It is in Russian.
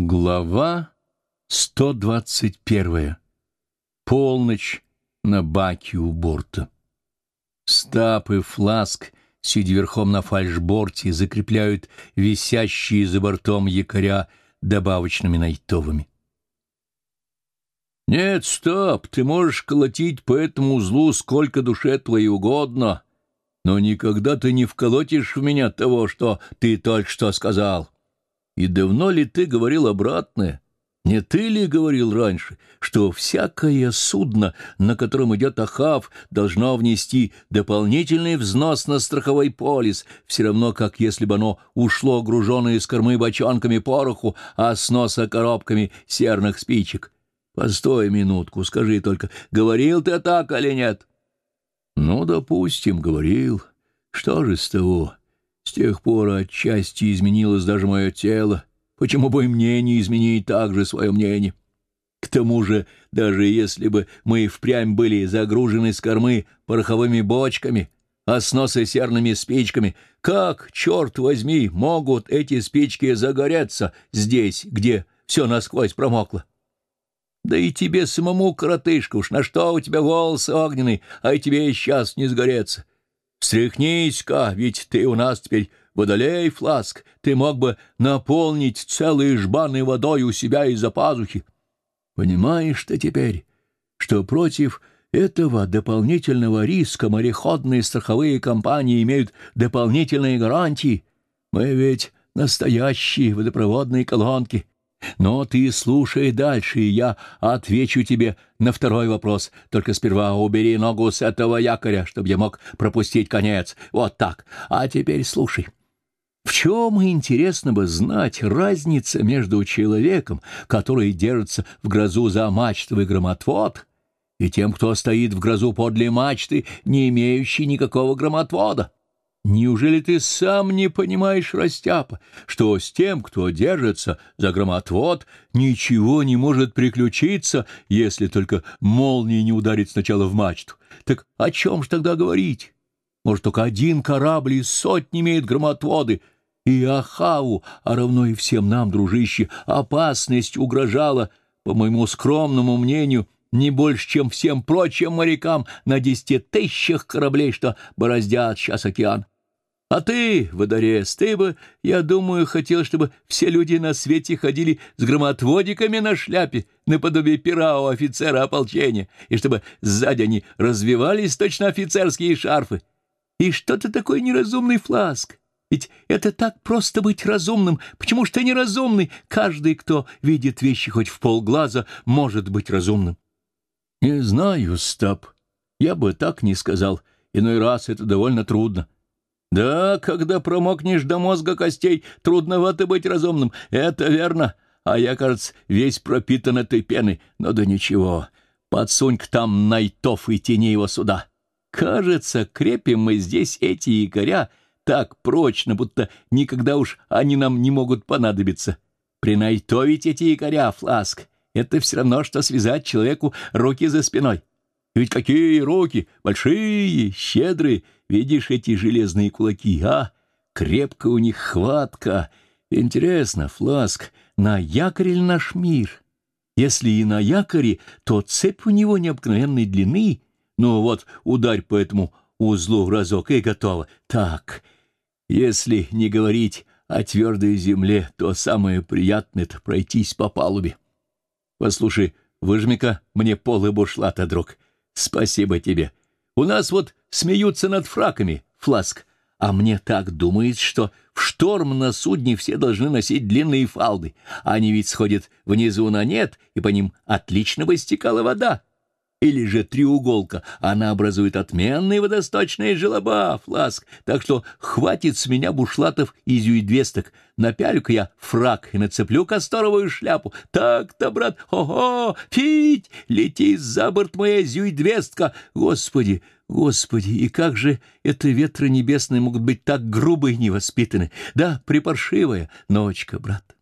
Глава 121. Полночь на баке у борта. Стап и фласк, сидя верхом на фальшборте, закрепляют висящие за бортом якоря добавочными найтовыми. «Нет, Стап, ты можешь колотить по этому узлу сколько душе твоей угодно, но никогда ты не вколотишь в меня того, что ты только что сказал». И давно ли ты говорил обратное? Не ты ли говорил раньше, что всякое судно, на котором идет Ахав, должно внести дополнительный взнос на страховой полис, все равно как если бы оно ушло груженное с кормы бочонками пороху, а с носа коробками серных спичек? Постой минутку, скажи только, говорил ты так или нет? Ну, допустим, говорил. Что же с того? С тех пор отчасти изменилось даже мое тело. Почему бы мне не изменить также свое мнение? К тому же, даже если бы мы впрямь были загружены с кормы пороховыми бочками, а с носа серными спичками, как, черт возьми, могут эти спички загореться здесь, где все насквозь промокло? Да и тебе самому, коротышка, уж на что у тебя волосы огненные, а и тебе сейчас не сгореться. Встряхнись-ка, ведь ты у нас теперь водолей, фласк, ты мог бы наполнить целые жбаны водой у себя из-за пазухи. Понимаешь ты теперь, что против этого дополнительного риска мореходные страховые компании имеют дополнительные гарантии? Мы ведь настоящие водопроводные колонки, но ты слушай дальше, и я отвечу тебе на второй вопрос. Только сперва убери ногу с этого якоря, чтобы я мог пропустить конец. Вот так. А теперь слушай. В чем, интересно бы знать, разница между человеком, который держится в грозу за мачтовый громотвод, и тем, кто стоит в грозу подле мачты, не имеющий никакого громотвода? Неужели ты сам не понимаешь, Растяпа, что с тем, кто держится за громотвод, ничего не может приключиться, если только молния не ударит сначала в мачту? Так о чем ж тогда говорить? Может, только один корабль из сотни имеет громотводы, и Ахаву, а равно и всем нам, дружище, опасность угрожала, по моему скромному мнению, не больше, чем всем прочим морякам на десяти тысячах кораблей, что бороздят сейчас океан. А ты, водорез, ты бы, я думаю, хотел, чтобы все люди на свете ходили с громотводиками на шляпе, наподобие пера у офицера ополчения, и чтобы сзади они развивались точно офицерские шарфы. И что ты такой неразумный фласк? Ведь это так просто быть разумным. Почему ж ты неразумный? Каждый, кто видит вещи хоть в полглаза, может быть разумным. Не знаю, Стаб. Я бы так не сказал. Иной раз это довольно трудно. Да, когда промокнешь до мозга костей, трудновато быть разумным, это верно. А я, кажется, весь пропитан этой пеной. Но да ничего, подсунь-ка там найтов и тяни его сюда. Кажется, крепим мы здесь эти якоря так прочно, будто никогда уж они нам не могут понадобиться. Принайтовить эти якоря, фласк, это все равно, что связать человеку руки за спиной. Ведь какие руки! Большие, щедрые! Видишь эти железные кулаки, а? Крепко у них хватка. Интересно, Фласк, на якоре ли наш мир? Если и на якоре, то цепь у него необыкновенной длины. Ну вот, ударь по этому узлу разок, и готово. Так, если не говорить о твердой земле, то самое приятное — это пройтись по палубе. Послушай, выжми-ка мне полы бушлата, друг. Спасибо тебе. У нас вот смеются над фраками, фласк, а мне так думается, что в шторм на судне все должны носить длинные фалды. Они ведь сходят внизу на нет, и по ним отлично бы стекала вода или же треуголка, она образует отменные водосточные желоба, фласк, так что хватит с меня бушлатов и зюидвесток. Напялю-ка я фрак и нацеплю касторовую шляпу. Так-то, брат, ого, пить, лети за борт моя зюидвестка. Господи, господи, и как же это ветры небесные могут быть так грубы и невоспитаны? Да, припаршивая ночка, брат.